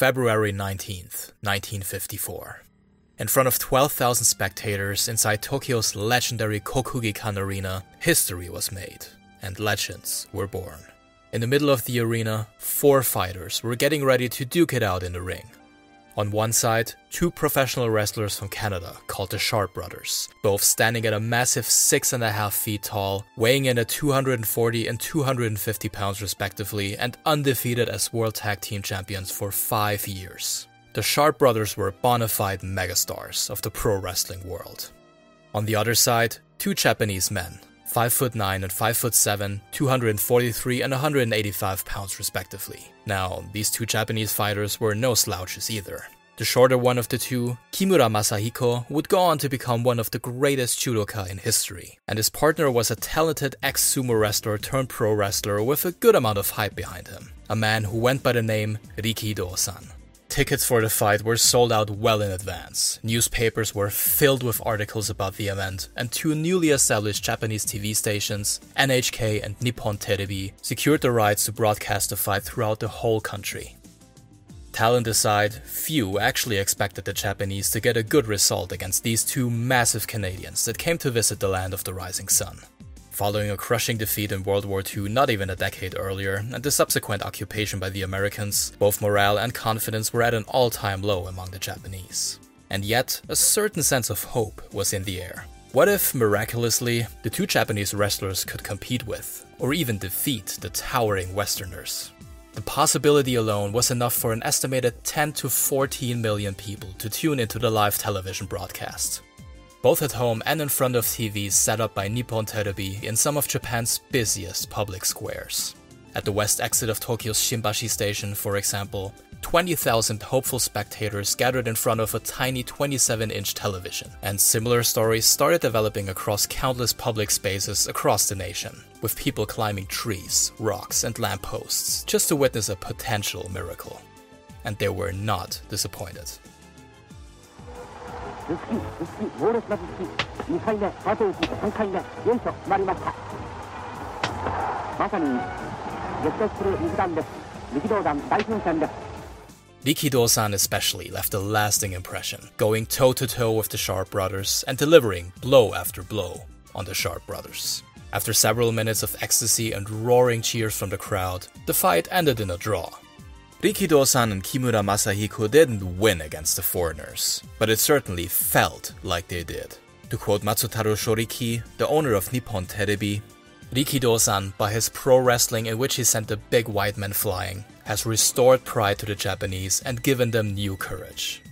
February 19th, 1954. In front of 12,000 spectators inside Tokyo's legendary Kokugikan Arena, history was made, and legends were born. In the middle of the arena, four fighters were getting ready to duke it out in the ring. On one side, two professional wrestlers from Canada called the Sharp Brothers, both standing at a massive 6.5 feet tall, weighing in at 240 and 250 pounds respectively, and undefeated as World Tag Team Champions for five years. The Sharp Brothers were bona fide megastars of the pro wrestling world. On the other side, two Japanese men, 5 foot 9 and 5 foot 7, 243 and 185 pounds respectively. Now, these two Japanese fighters were no slouches either. The shorter one of the two, Kimura Masahiko, would go on to become one of the greatest judoka in history, and his partner was a talented ex-sumo wrestler turned pro wrestler with a good amount of hype behind him, a man who went by the name Rikidozan. Tickets for the fight were sold out well in advance. Newspapers were filled with articles about the event, and two newly established Japanese TV stations, NHK and Nippon Terebi, secured the rights to broadcast the fight throughout the whole country. Talent aside, few actually expected the Japanese to get a good result against these two massive Canadians that came to visit the land of the rising sun following a crushing defeat in World War II not even a decade earlier, and the subsequent occupation by the Americans, both morale and confidence were at an all time low among the Japanese. And yet, a certain sense of hope was in the air. What if, miraculously, the two Japanese wrestlers could compete with, or even defeat, the towering Westerners? The possibility alone was enough for an estimated 10 to 14 million people to tune into the live television broadcast both at home and in front of TVs set up by Nippon Terebi in some of Japan's busiest public squares. At the west exit of Tokyo's Shinbashi station, for example, 20,000 hopeful spectators gathered in front of a tiny 27 inch television, and similar stories started developing across countless public spaces across the nation, with people climbing trees, rocks, and lampposts just to witness a potential miracle. And they were not disappointed. ずっしりずっしり猛烈なずっしり2回目バトル3回目よいと決まりましたまさに激突する肉弾です力道弾大噴戦です Rikidozan especially left a lasting impression, going toe to toe with the Sharp brothers and delivering blow after blow on the Sharp brothers. After several minutes of ecstasy and roaring cheers from the crowd, the fight ended in a draw, Rikidozan and Kimura Masahiko didn't win against the foreigners, but it certainly felt like they did. To quote Matsutaro Shoriki, the owner of Nippon Terebi, Rikidozan, by his pro wrestling in which he sent the big white men flying, has restored pride to the Japanese and given them new courage.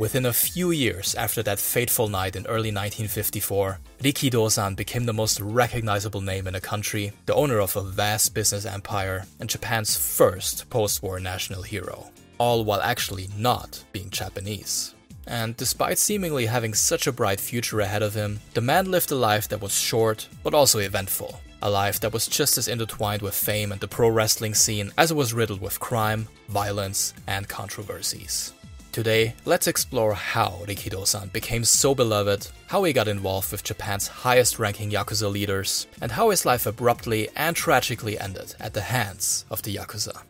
Within a few years after that fateful night in early 1954, Rikidozan became the most recognizable name in the country, the owner of a vast business empire, and Japan's first post-war national hero, all while actually not being Japanese. And despite seemingly having such a bright future ahead of him, the man lived a life that was short but also eventful. A life that was just as intertwined with fame and the pro wrestling scene as it was riddled with crime, violence, and controversies. Today, let's explore how Rikidozan became so beloved, how he got involved with Japan's highest ranking Yakuza leaders, and how his life abruptly and tragically ended at the hands of the Yakuza.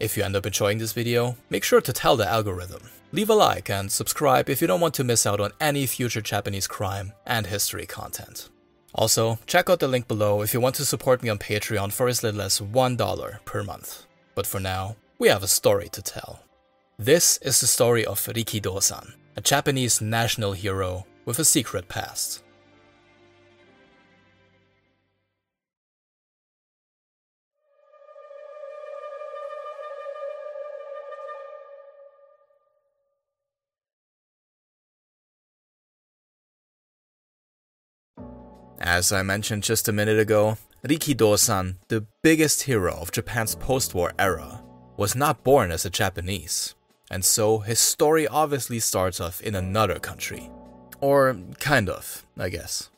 If you end up enjoying this video, make sure to tell the algorithm. Leave a like and subscribe if you don't want to miss out on any future Japanese crime and history content. Also, check out the link below if you want to support me on Patreon for as little as $1 per month. But for now, we have a story to tell. This is the story of Rikidozan, a Japanese national hero with a secret past. As I mentioned just a minute ago, Rikidozan, the biggest hero of Japan's post-war era, was not born as a Japanese and so his story obviously starts off in another country. Or kind of, I guess.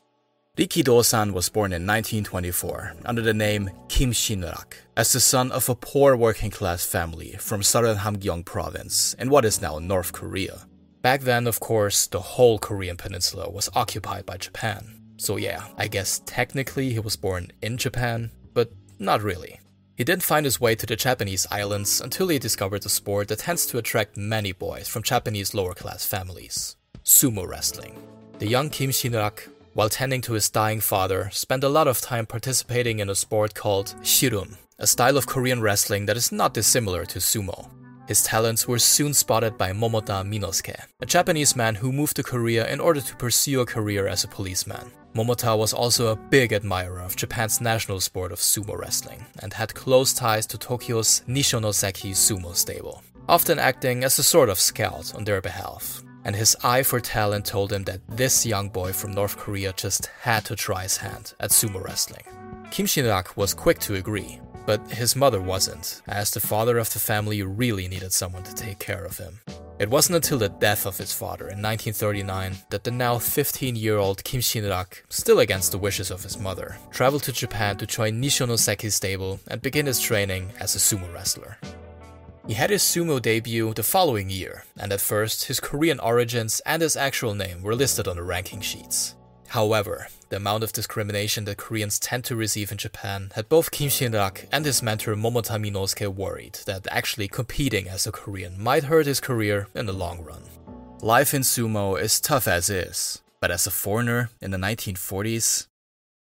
Rikidozan was born in 1924 under the name Kim Shin-rak as the son of a poor working class family from southern Hamgyong province in what is now North Korea. Back then, of course, the whole Korean peninsula was occupied by Japan. So yeah, I guess technically he was born in Japan, but not really. He didn't find his way to the Japanese islands until he discovered a sport that tends to attract many boys from Japanese lower class families sumo wrestling. The young Kim Shin-rak, while tending to his dying father, spent a lot of time participating in a sport called shirum, a style of Korean wrestling that is not dissimilar to sumo. His talents were soon spotted by Momota Minosuke, a Japanese man who moved to Korea in order to pursue a career as a policeman. Momota was also a big admirer of Japan's national sport of sumo wrestling and had close ties to Tokyo's Nishonoseki sumo stable, often acting as a sort of scout on their behalf. And his eye for talent told him that this young boy from North Korea just had to try his hand at sumo wrestling. Kim Shin-rak was quick to agree, but his mother wasn't, as the father of the family really needed someone to take care of him. It wasn't until the death of his father in 1939 that the now 15 year old Kim Shin-rak, still against the wishes of his mother, traveled to Japan to join Nishonoseki's stable and begin his training as a sumo wrestler. He had his sumo debut the following year, and at first, his Korean origins and his actual name were listed on the ranking sheets. However, the amount of discrimination that Koreans tend to receive in Japan had both Kim Shin-rak and his mentor Momota Minosuke worried that actually competing as a Korean might hurt his career in the long run. Life in sumo is tough as is, but as a foreigner in the 1940s,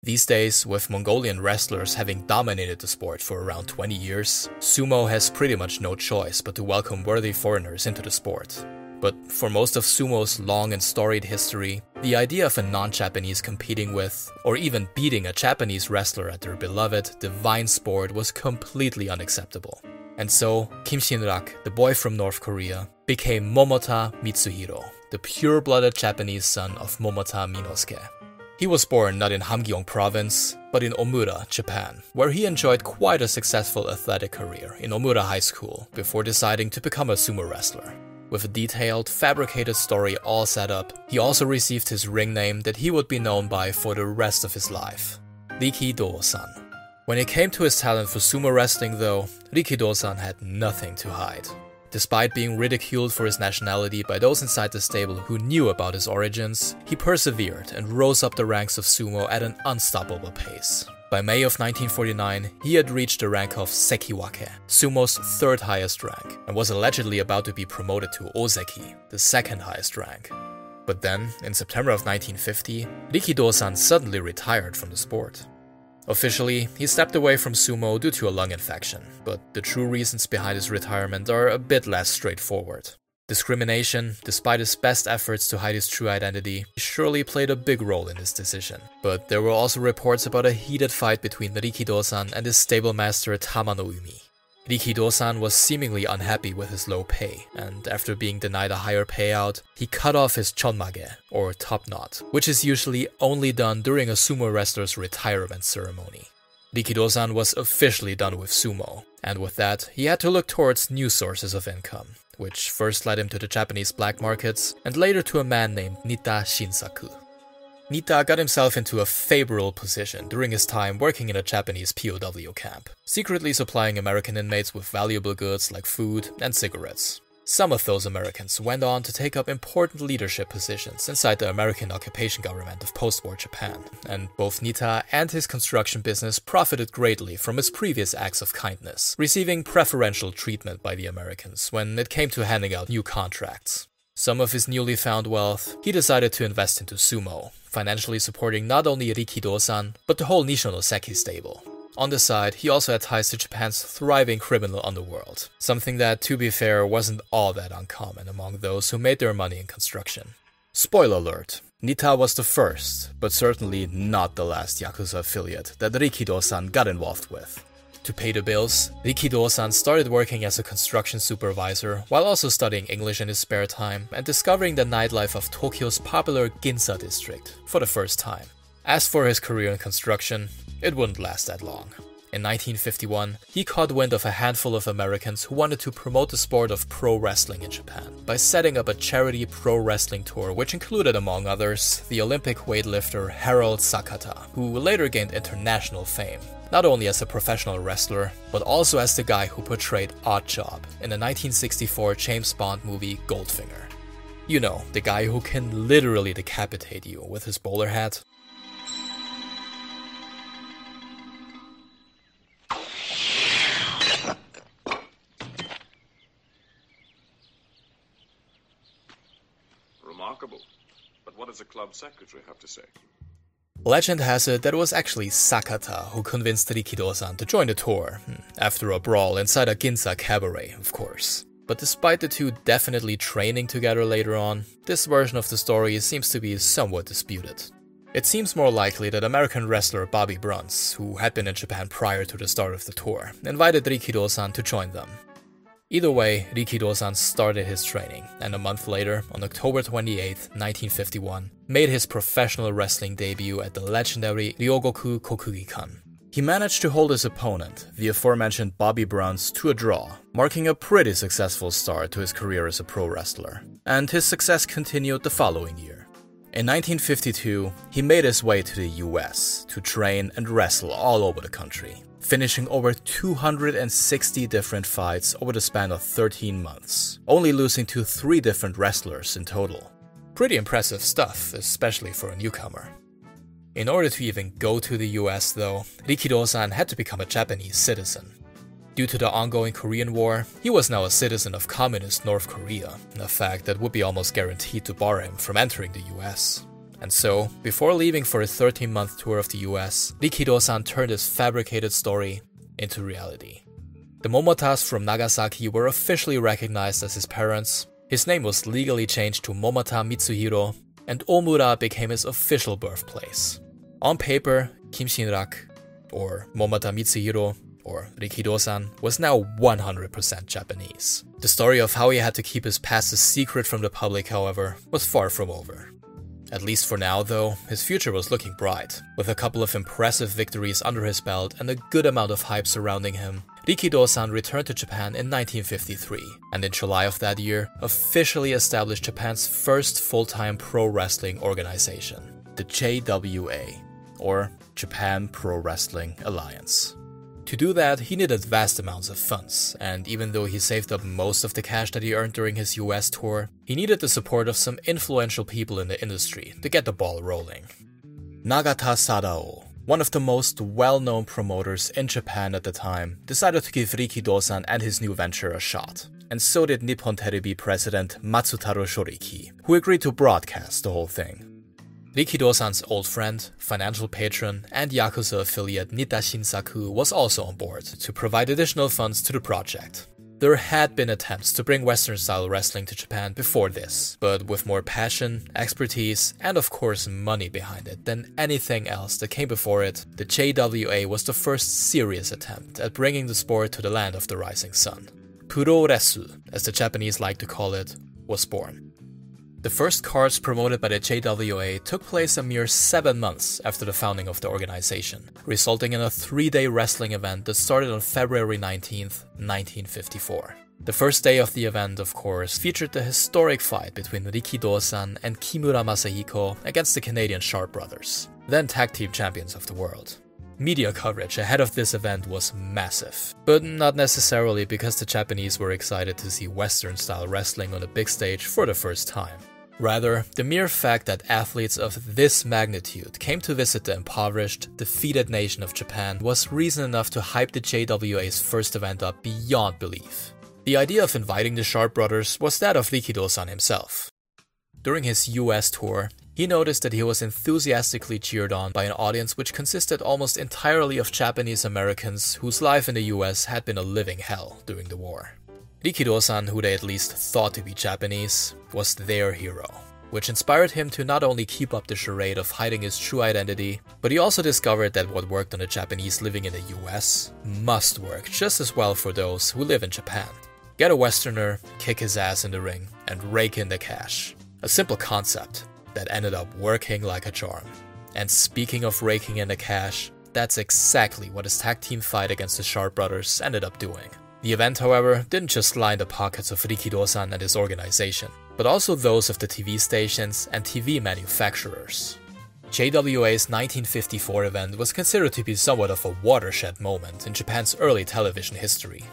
these days, with Mongolian wrestlers having dominated the sport for around 20 years, sumo has pretty much no choice but to welcome worthy foreigners into the sport. But for most of sumo's long and storied history, the idea of a non Japanese competing with, or even beating a Japanese wrestler at their beloved, divine sport was completely unacceptable. And so, Kim Shin-rak, the boy from North Korea, became Momota Mitsuhiro, the pure blooded Japanese son of Momota Minosuke. He was born not in Hamgyong province, but in Omura, Japan, where he enjoyed quite a successful athletic career in Omura High School before deciding to become a sumo wrestler. With a detailed, fabricated story all set up, he also received his ring name that he would be known by for the rest of his life Rikidozan. When it came to his talent for sumo wrestling, though, Rikidozan had nothing to hide. Despite being ridiculed for his nationality by those inside the stable who knew about his origins, he persevered and rose up the ranks of sumo at an unstoppable pace. By May of 1949, he had reached the rank of Sekiwake, sumo's third highest rank, and was allegedly about to be promoted to Ozeki, the second highest rank. But then, in September of 1950, Rikidozan suddenly retired from the sport. Officially, he stepped away from sumo due to a lung infection, but the true reasons behind his retirement are a bit less straightforward. Discrimination, despite his best efforts to hide his true identity, surely played a big role in his decision. But there were also reports about a heated fight between Rikidozan and his stablemaster Tamano Umi. Rikidozan was seemingly unhappy with his low pay, and after being denied a higher payout, he cut off his chonmage, or top knot, which is usually only done during a sumo wrestler's retirement ceremony. Rikidozan was officially done with sumo, and with that, he had to look towards new sources of income which first led him to the Japanese black markets and later to a man named Nita Shinsaku. Nita got himself into a favorable position during his time working in a Japanese POW camp, secretly supplying American inmates with valuable goods like food and cigarettes. Some of those Americans went on to take up important leadership positions inside the American occupation government of post war Japan, and both Nita and his construction business profited greatly from his previous acts of kindness, receiving preferential treatment by the Americans when it came to handing out new contracts. Some of his newly found wealth, he decided to invest into sumo, financially supporting not only Rikidozan, but the whole Nishonoseki stable. On the side, he also had ties to Japan's thriving criminal underworld, something that, to be fair, wasn't all that uncommon among those who made their money in construction. Spoiler alert, Nita was the first, but certainly not the last Yakuza affiliate that Rikidozan got involved with. To pay the bills, Rikidozan started working as a construction supervisor while also studying English in his spare time and discovering the nightlife of Tokyo's popular Ginza district for the first time. As for his career in construction, it wouldn't last that long. In 1951, he caught wind of a handful of Americans who wanted to promote the sport of pro wrestling in Japan by setting up a charity pro wrestling tour, which included, among others, the Olympic weightlifter Harold Sakata, who later gained international fame, not only as a professional wrestler, but also as the guy who portrayed Oddjob in the 1964 James Bond movie Goldfinger. You know, the guy who can literally decapitate you with his bowler hat. Remarkable. But what does the club secretary have to say? Legend has it that it was actually Sakata who convinced Rikidozan to join the tour, hmm, after a brawl inside a Ginza cabaret, of course. But despite the two definitely training together later on, this version of the story seems to be somewhat disputed. It seems more likely that American wrestler Bobby Bruns, who had been in Japan prior to the start of the tour, invited Rikidozan to join them. Either way, Rikidozan started his training, and a month later, on October 28, 1951, made his professional wrestling debut at the legendary Ryogoku Kokugikan. He managed to hold his opponent, the aforementioned Bobby Bruns, to a draw, marking a pretty successful start to his career as a pro wrestler. And his success continued the following year. In 1952, he made his way to the US to train and wrestle all over the country, finishing over 260 different fights over the span of 13 months, only losing to three different wrestlers in total. Pretty impressive stuff, especially for a newcomer. In order to even go to the US, though, Rikidozan had to become a Japanese citizen, Due to the ongoing Korean War, he was now a citizen of communist North Korea, a fact that would be almost guaranteed to bar him from entering the US. And so, before leaving for a 13 month tour of the US, Rikidozan turned his fabricated story into reality. The Momotas from Nagasaki were officially recognized as his parents, his name was legally changed to Momota Mitsuhiro, and Omura became his official birthplace. On paper, Kim Shinrak, or Momota Mitsuhiro, or Rikidozan, was now 100% Japanese. The story of how he had to keep his past a secret from the public, however, was far from over. At least for now, though, his future was looking bright. With a couple of impressive victories under his belt and a good amount of hype surrounding him, Rikidozan returned to Japan in 1953, and in July of that year, officially established Japan's first full-time pro wrestling organization, the JWA, or Japan Pro Wrestling Alliance. To do that, he needed vast amounts of funds, and even though he saved up most of the cash that he earned during his US tour, he needed the support of some influential people in the industry to get the ball rolling. Nagata Sadao, one of the most well known promoters in Japan at the time, decided to give Rikidozan and his new venture a shot. And so did Nippon Terebi president Matsutaro Shoriki, who agreed to broadcast the whole thing. Rikidozan's old friend, financial patron, and Yakuza affiliate Nita Shinsaku was also on board to provide additional funds to the project. There had been attempts to bring Western style wrestling to Japan before this, but with more passion, expertise, and of course money behind it than anything else that came before it, the JWA was the first serious attempt at bringing the sport to the land of the rising sun. Puroresu, as the Japanese like to call it, was born. The first cards promoted by the JWA took place a mere seven months after the founding of the organization, resulting in a three day wrestling event that started on February 19, 1954. The first day of the event, of course, featured the historic fight between Rikidozan and Kimura Masahiko against the Canadian Sharp Brothers, then tag team champions of the world. Media coverage ahead of this event was massive, but not necessarily because the Japanese were excited to see Western style wrestling on a big stage for the first time. Rather, the mere fact that athletes of this magnitude came to visit the impoverished, defeated nation of Japan was reason enough to hype the JWA's first event up beyond belief. The idea of inviting the Sharp brothers was that of Rikidozan himself. During his US tour, he noticed that he was enthusiastically cheered on by an audience which consisted almost entirely of Japanese Americans whose life in the US had been a living hell during the war. Rikidozan, who they at least thought to be Japanese, was their hero, which inspired him to not only keep up the charade of hiding his true identity, but he also discovered that what worked on the Japanese living in the US must work just as well for those who live in Japan. Get a Westerner, kick his ass in the ring, and rake in the cash. A simple concept that ended up working like a charm. And speaking of raking in the cash, that's exactly what his tag team fight against the Sharp Brothers ended up doing. The event, however, didn't just line the pockets of Rikidozan and his organization, but also those of the TV stations and TV manufacturers. JWA's 1954 event was considered to be somewhat of a watershed moment in Japan's early television history.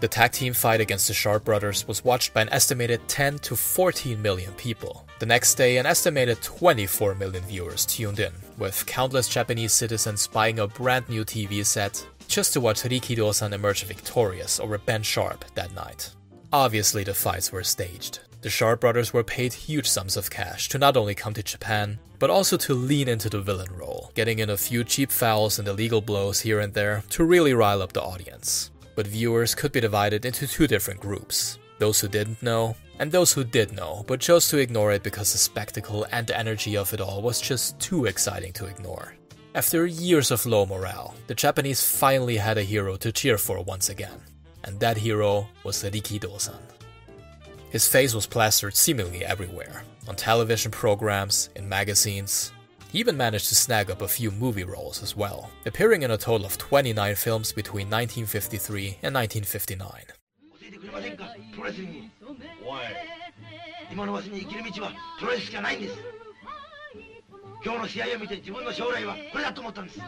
The tag team fight against the Sharp brothers was watched by an estimated 10 to 14 million people. The next day, an estimated 24 million viewers tuned in, with countless Japanese citizens buying a brand new TV set just to watch Rikidozan emerge victorious over Ben Sharp that night. Obviously, the fights were staged. The Sharp brothers were paid huge sums of cash to not only come to Japan, but also to lean into the villain role, getting in a few cheap fouls and illegal blows here and there to really rile up the audience. But viewers could be divided into two different groups those who didn't know, and those who did know but chose to ignore it because the spectacle and the energy of it all was just too exciting to ignore. After years of low morale, the Japanese finally had a hero to cheer for once again, and that hero was Rikidozan. His face was plastered seemingly everywhere on television programs, in magazines. He even managed to snag up a few movie roles as well, appearing in a total of 29 films between 1953 and 1959. 今日の試合を見て自分の将来はこれだと思ったんです。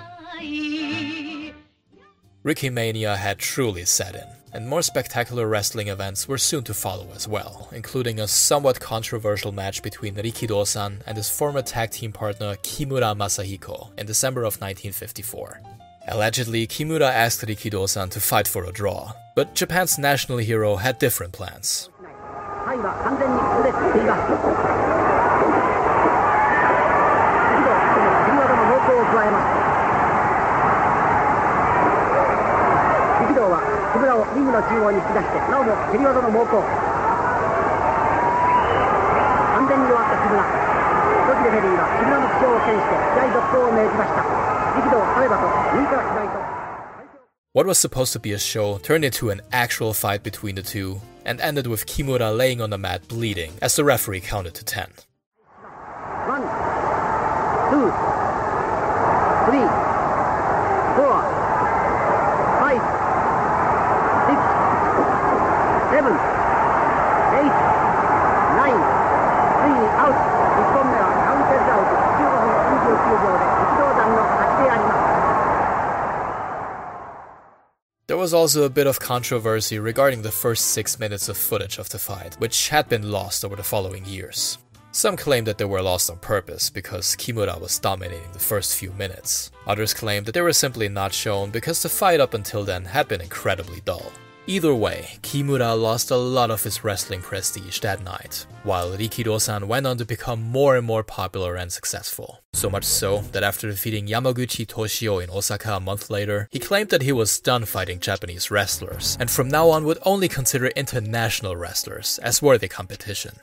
Ricky Mania had truly set in, and more spectacular wrestling events were soon to follow as well, including a somewhat controversial match between Rikidozan and his former tag team partner Kimura Masahiko in December of 1954. Allegedly, Kimura asked Rikidozan to fight for a draw, but Japan's national hero had different plans. 中央に引き出してなおも蹴り技の猛攻完全に弱った木村時レフェリーは木村の負傷を懸念して試合続行を命じました力道さればと右から左と What was supposed to be a show turned into an actual fight between the two and ended with Kimura laying on the mat bleeding as the referee counted to 10. One, two, three, Was also a bit of controversy regarding the first six minutes of footage of the fight, which had been lost over the following years. Some claim that they were lost on purpose because Kimura was dominating the first few minutes. Others claim that they were simply not shown because the fight up until then had been incredibly dull. Either way, Kimura lost a lot of his wrestling prestige that night, while Rikidozan went on to become more and more popular and successful. So much so that after defeating Yamaguchi Toshio in Osaka a month later, he claimed that he was done fighting Japanese wrestlers, and from now on would only consider international wrestlers as worthy competition.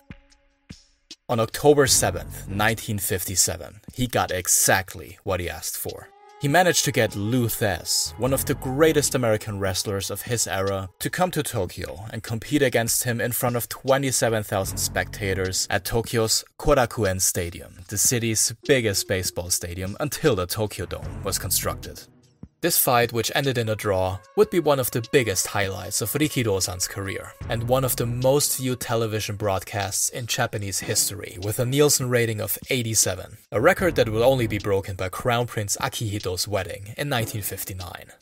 On October 7th, 1957, he got exactly what he asked for. He managed to get Lou Thesz, one of the greatest American wrestlers of his era, to come to Tokyo and compete against him in front of 27,000 spectators at Tokyo's Korakuen Stadium, the city's biggest baseball stadium until the Tokyo Dome was constructed. This fight, which ended in a draw, would be one of the biggest highlights of Rikidozan's career, and one of the most viewed television broadcasts in Japanese history, with a Nielsen rating of 87, a record that will only be broken by Crown Prince Akihito's wedding in 1959.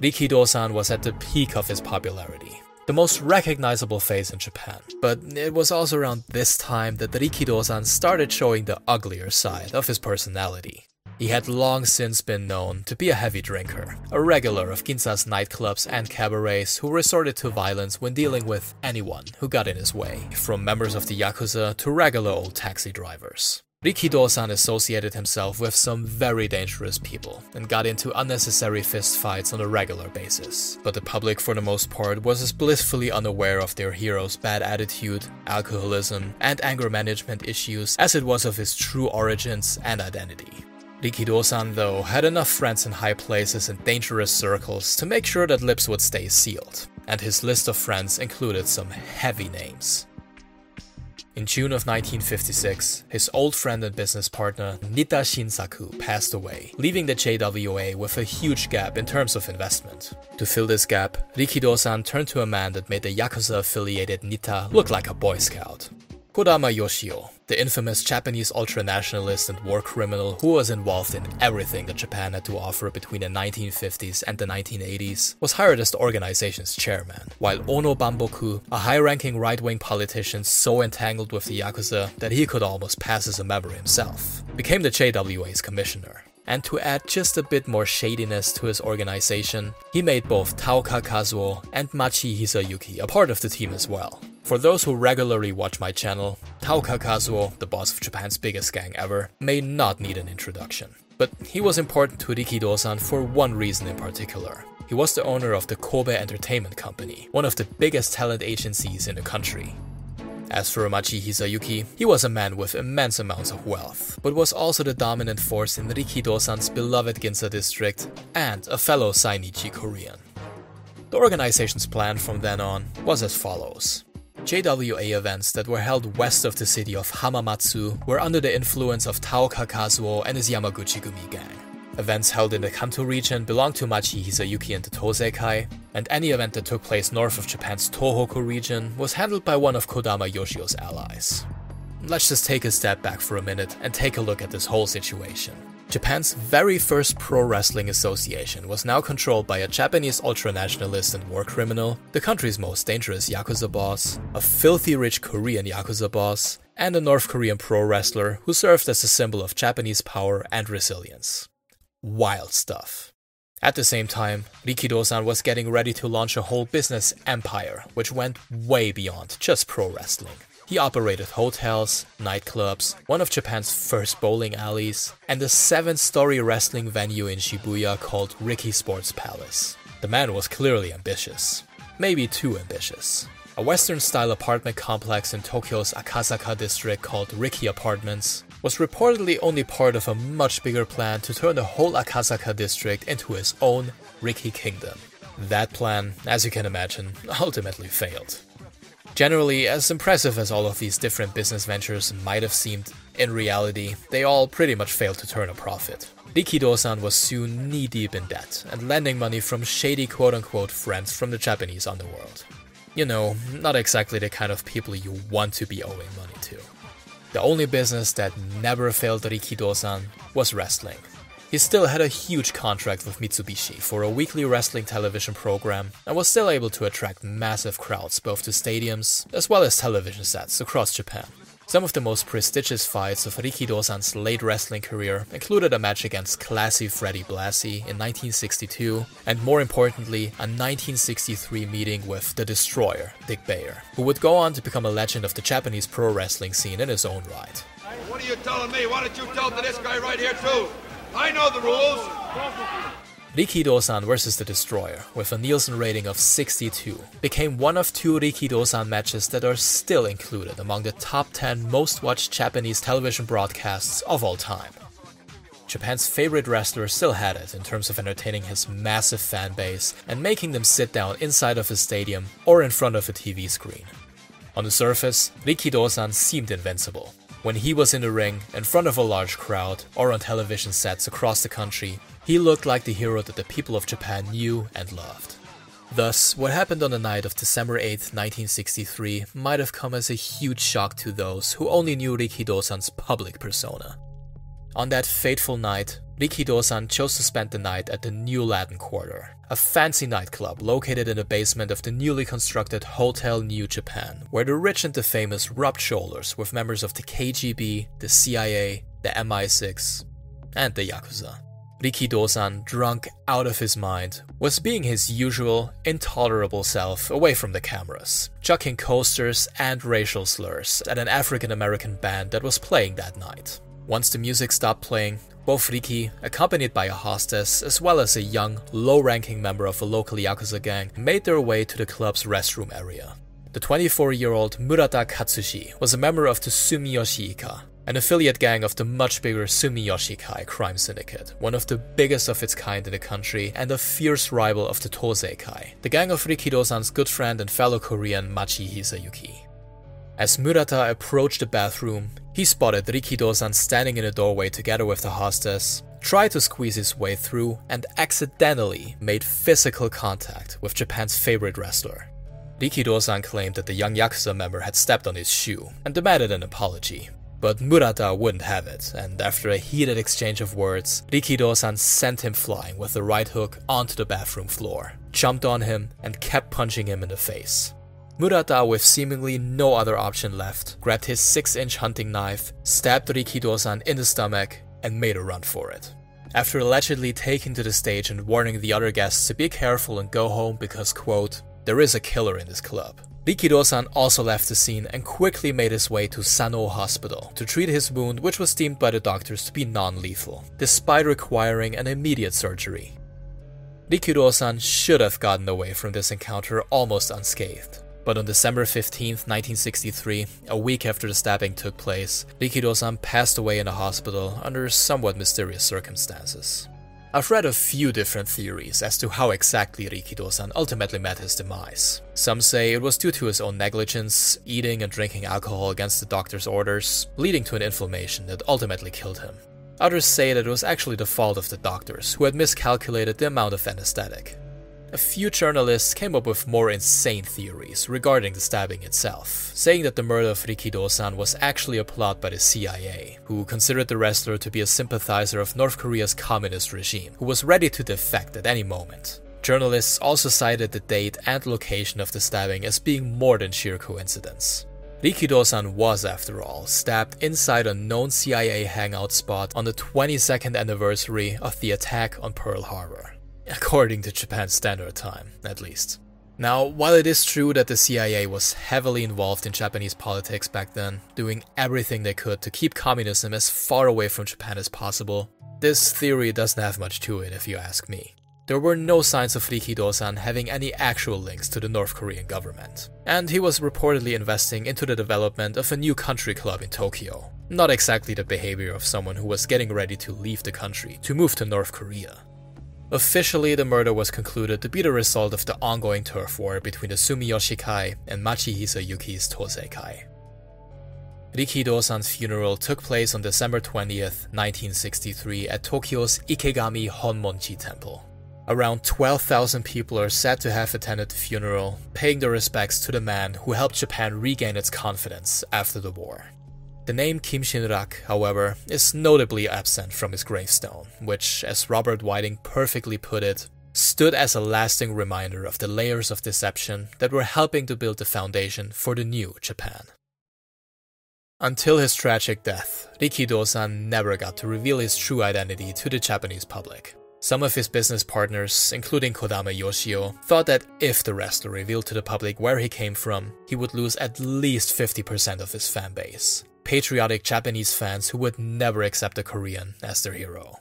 Rikidozan was at the peak of his popularity, the most recognizable face in Japan. But it was also around this time that Rikidozan started showing the uglier side of his personality. He had long since been known to be a heavy drinker, a regular of Ginza's nightclubs and cabarets who resorted to violence when dealing with anyone who got in his way, from members of the Yakuza to regular old taxi drivers. Rikidozan associated himself with some very dangerous people and got into unnecessary fistfights on a regular basis. But the public, for the most part, was as blissfully unaware of their hero's bad attitude, alcoholism, and anger management issues as it was of his true origins and identity. Rikidozan, though, had enough friends in high places and dangerous circles to make sure that lips would stay sealed, and his list of friends included some heavy names. In June of 1956, his old friend and business partner Nita Shinsaku passed away, leaving the JWA with a huge gap in terms of investment. To fill this gap, Rikidozan turned to a man that made the Yakuza-affiliated Nita look like a Boy Scout. Kodama Yoshio, the infamous Japanese ultranationalist and war criminal who was involved in everything that Japan had to offer between the 1950s and the 1980s, was hired as the organization's chairman, while Ono Bamboku, a high-ranking right-wing politician so entangled with the Yakuza that he could almost pass as a member himself, became the JWA's commissioner. And to add just a bit more shadiness to his organization, he made both Taoka Kazuo and Machi Hisayuki a part of the team as well. For those who regularly watch my channel, Taoka Kazuo, the boss of Japan's biggest gang ever, may not need an introduction. But he was important to Rikidozan for one reason in particular. He was the owner of the Kobe Entertainment Company, one of the biggest talent agencies in the country. As for Machi Hisayuki, he was a man with immense amounts of wealth, but was also the dominant force in Rikidozan's beloved Ginza district and a fellow Zainichi Korean. The organization's plan from then on was as follows. JWA events that were held west of the city of Hamamatsu were under the influence of Taoka Kazuo and his Yamaguchi Gumi gang. Events held in the Kanto region belonged to Machi Hisayuki and the Toseikai, and any event that took place north of Japan's Tohoku region was handled by one of Kodama Yoshio's allies. Let's just take a step back for a minute and take a look at this whole situation. Japan's very first pro wrestling association was now controlled by a Japanese ultranationalist and war criminal, the country's most dangerous Yakuza boss, a filthy rich Korean Yakuza boss, and a North Korean pro wrestler who served as a symbol of Japanese power and resilience wild stuff. At the same time, Rikidozan was getting ready to launch a whole business empire, which went way beyond just pro wrestling. He operated hotels, nightclubs, one of Japan's first bowling alleys, and a seven story wrestling venue in Shibuya called Riki Sports Palace. The man was clearly ambitious. Maybe too ambitious. A Western style apartment complex in Tokyo's Akasaka district called Riki Apartments was reportedly only part of a much bigger plan to turn the whole Akasaka district into his own Riki Kingdom. That plan, as you can imagine, ultimately failed. Generally, as impressive as all of these different business ventures might have seemed, in reality, they all pretty much failed to turn a profit. Rikidozan was soon knee-deep in debt and lending money from shady quote-unquote friends from the Japanese underworld. You know, not exactly the kind of people you want to be owing money to. The only business that never failed Rikidozan was wrestling. He still had a huge contract with Mitsubishi for a weekly wrestling television program and was still able to attract massive crowds both to stadiums as well as television sets across Japan. Some of the most prestigious fights of Rikidozan's late wrestling career included a match against classy Freddie Blassie in 1962, and more importantly, a 1963 meeting with the Destroyer, Dick Beyer, who would go on to become a legend of the Japanese pro wrestling scene in his own right. What are you telling me? Why don't you tell to this guy right here too? I know the rules. Rikidozan vs. the Destroyer, with a Nielsen rating of 62, became one of two Rikidozan matches that are still included among the top 10 most watched Japanese television broadcasts of all time. Japan's favorite wrestler still had it in terms of entertaining his massive fan base and making them sit down inside of a stadium or in front of a TV screen. On the surface, Rikidozan seemed invincible. When he was in the ring, in front of a large crowd, or on television sets across the country, he looked like the hero that the people of Japan knew and loved. Thus, what happened on the night of December 8, 1963, might have come as a huge shock to those who only knew Rikidozan's public persona. On that fateful night, Rikidozan chose to spend the night at the New Latin Quarter, a fancy nightclub located in the basement of the newly constructed Hotel New Japan, where the rich and the famous rubbed shoulders with members of the KGB, the CIA, the MI6, and the Yakuza. Rikidozan, drunk out of his mind, was being his usual, intolerable self away from the cameras, chucking coasters and racial slurs at an African American band that was playing that night. Once the music stopped playing, both Riki, accompanied by a hostess as well as a young, low ranking member of a local Yakuza gang, made their way to the club's restroom area. The 24 year old Murata Katsushi was a member of the Sumiyoshi Ikka, an affiliate gang of the much bigger Sumiyoshi Kai crime syndicate, one of the biggest of its kind in the country and a fierce rival of the Tosei Kai, the gang of Rikidozan's good friend and fellow Korean Machi Hisayuki. As Murata approached the bathroom, he spotted Rikidozan standing in the doorway together with the hostess, tried to squeeze his way through, and accidentally made physical contact with Japan's favorite wrestler. Rikidozan claimed that the young Yakuza member had stepped on his shoe and demanded an apology, but Murata wouldn't have it, and after a heated exchange of words, Rikidozan sent him flying with the right hook onto the bathroom floor, jumped on him, and kept punching him in the face. Murata, with seemingly no other option left, grabbed his 6 inch hunting knife, stabbed Rikidozan in the stomach, and made a run for it. After allegedly taking to the stage and warning the other guests to be careful and go home because, quote, there is a killer in this club, Rikidozan also left the scene and quickly made his way to Sanno Hospital to treat his wound, which was deemed by the doctors to be non-lethal, despite requiring an immediate surgery. Rikidozan should have gotten away from this encounter almost unscathed. But on December 15, 1963, a week after the stabbing took place, Rikidozan passed away in a hospital under somewhat mysterious circumstances. I've read a few different theories as to how exactly Rikidozan ultimately met his demise. Some say it was due to his own negligence, eating and drinking alcohol against the doctor's orders, leading to an inflammation that ultimately killed him. Others say that it was actually the fault of the doctors, who had miscalculated the amount of anesthetic. A few journalists came up with more insane theories regarding the stabbing itself, saying that the murder of Rikidozan was actually a plot by the CIA, who considered the wrestler to be a sympathizer of North Korea's communist regime, who was ready to defect at any moment. Journalists also cited the date and location of the stabbing as being more than sheer coincidence. Rikidozan was, after all, stabbed inside a known CIA hangout spot on the 22nd anniversary of the attack on Pearl Harbor according to Japan's standard time, at least. Now, while it is true that the CIA was heavily involved in Japanese politics back then, doing everything they could to keep communism as far away from Japan as possible, this theory doesn't have much to it if you ask me. There were no signs of Rikidozan having any actual links to the North Korean government, and he was reportedly investing into the development of a new country club in Tokyo. Not exactly the behavior of someone who was getting ready to leave the country to move to North Korea. Officially, the murder was concluded to be the result of the ongoing turf war between the Sumiyoshi Kai and Machi Hisayuki's Tosei Kai. Rikidozan's funeral took place on December 20th, 1963 at Tokyo's Ikegami Honmonji Temple. Around 12,000 people are said to have attended the funeral, paying their respects to the man who helped Japan regain its confidence after the war. The name Kim Shin-rak, however, is notably absent from his gravestone, which, as Robert Whiting perfectly put it, stood as a lasting reminder of the layers of deception that were helping to build the foundation for the new Japan. Until his tragic death, Rikidozan never got to reveal his true identity to the Japanese public. Some of his business partners, including Kodama Yoshio, thought that if the wrestler revealed to the public where he came from, he would lose at least 50% of his fan base patriotic Japanese fans who would never accept a Korean as their hero.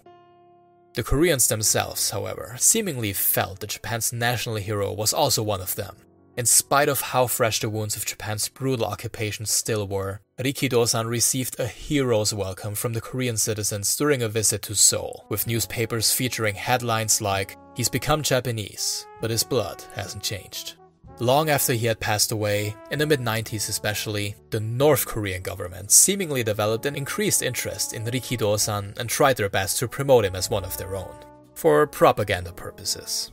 The Koreans themselves, however, seemingly felt that Japan's national hero was also one of them. In spite of how fresh the wounds of Japan's brutal occupation still were, Rikidozan received a hero's welcome from the Korean citizens during a visit to Seoul, with newspapers featuring headlines like, He's become Japanese, but his blood hasn't changed. Long after he had passed away, in the mid 90s especially, the North Korean government seemingly developed an increased interest in Rikidozan and tried their best to promote him as one of their own, for propaganda purposes.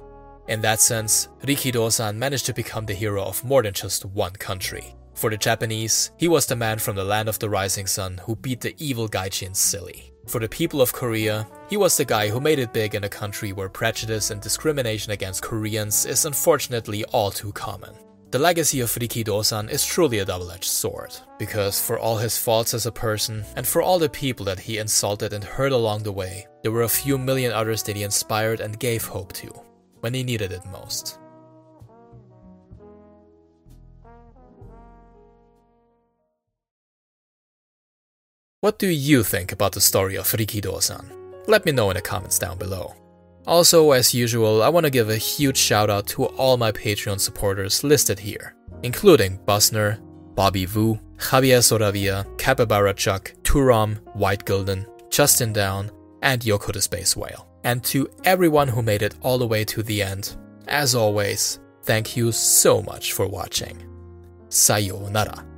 In that sense, Rikidozan managed to become the hero of more than just one country. For the Japanese, he was the man from the land of the rising sun who beat the evil Gaijin silly. For the people of Korea, he was the guy who made it big in a country where prejudice and discrimination against Koreans is unfortunately all too common. The legacy of Rikidozan is truly a double-edged sword, because for all his faults as a person, and for all the people that he insulted and hurt along the way, there were a few million others that he inspired and gave hope to, when he needed it most. What do you think about the story of Rikidozan? Let me know in the comments down below. Also, as usual, I want to give a huge shout out to all my Patreon supporters listed here, including Busner, Bobby Vu, Javier Soravia, Capybara Chuck, Turam, White Gilden, Justin Down, and Yoko the Space Whale. And to everyone who made it all the way to the end, as always, thank you so much for watching. Sayonara.